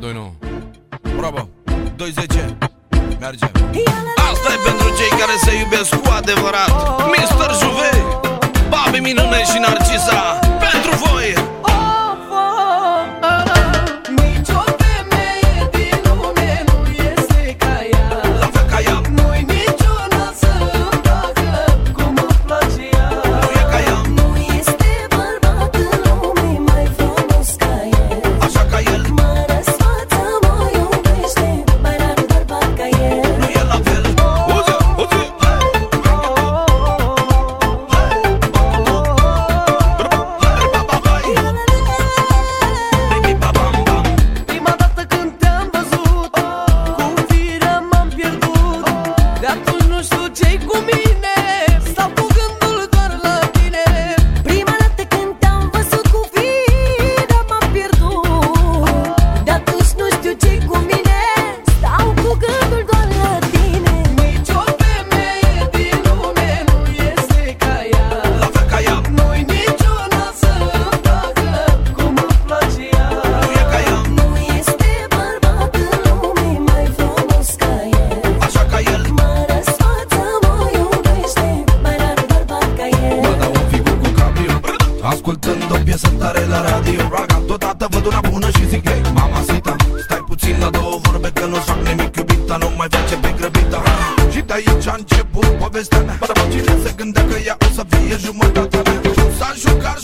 2 9 Bravo. 2 10 Merge. Asta e pentru cei care se iubesc cu adevărat. Mister Juve Babi Minune și Narcisa. Ascultând o piesă tare la radio. Raga, deodată văd una bună și zic Hei, mama sita, stai puțin la două vorbe Că nu-ți fac nimic iubita, nu mai face pe grăbita Și de aici a început povestea mea. Bărba cine se gândea că ea o să fie jumătatea mea? S-a jucat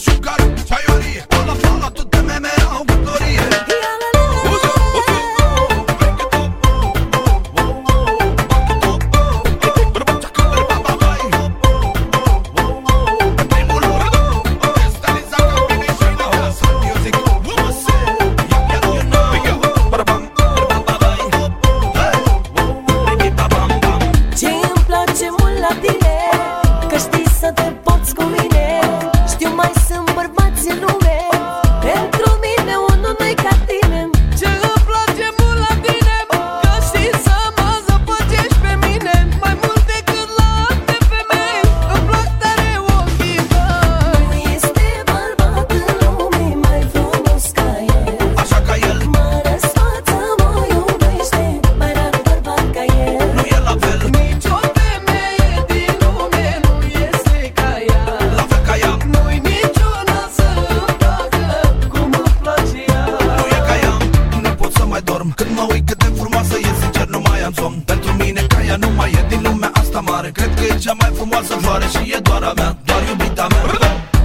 lumea asta mare. Cred că e cea mai frumoasă floare și e doar a mea Doar iubita mea.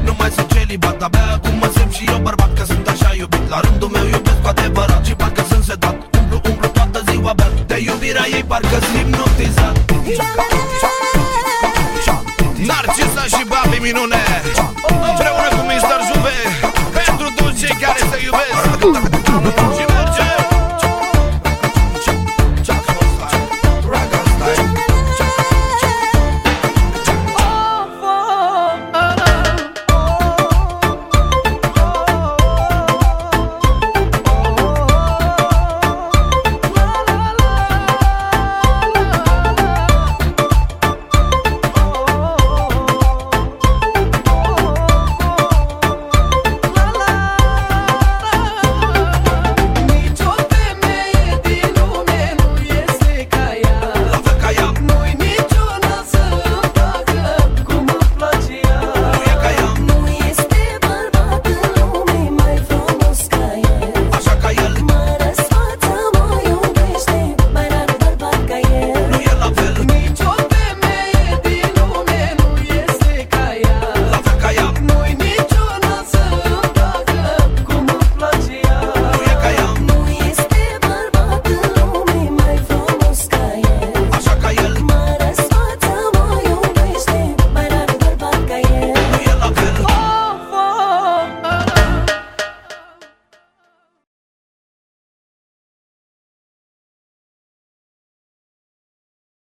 Nu mai sunt celibat, abia acum mă simt și eu bărbat Că sunt așa iubit, la rândul meu iubesc cu adevărat Și parcă sunt sedat, umplu, umplu toată ziua bea De iubirea ei parcă simt notizat Narcisa și Babi Minune.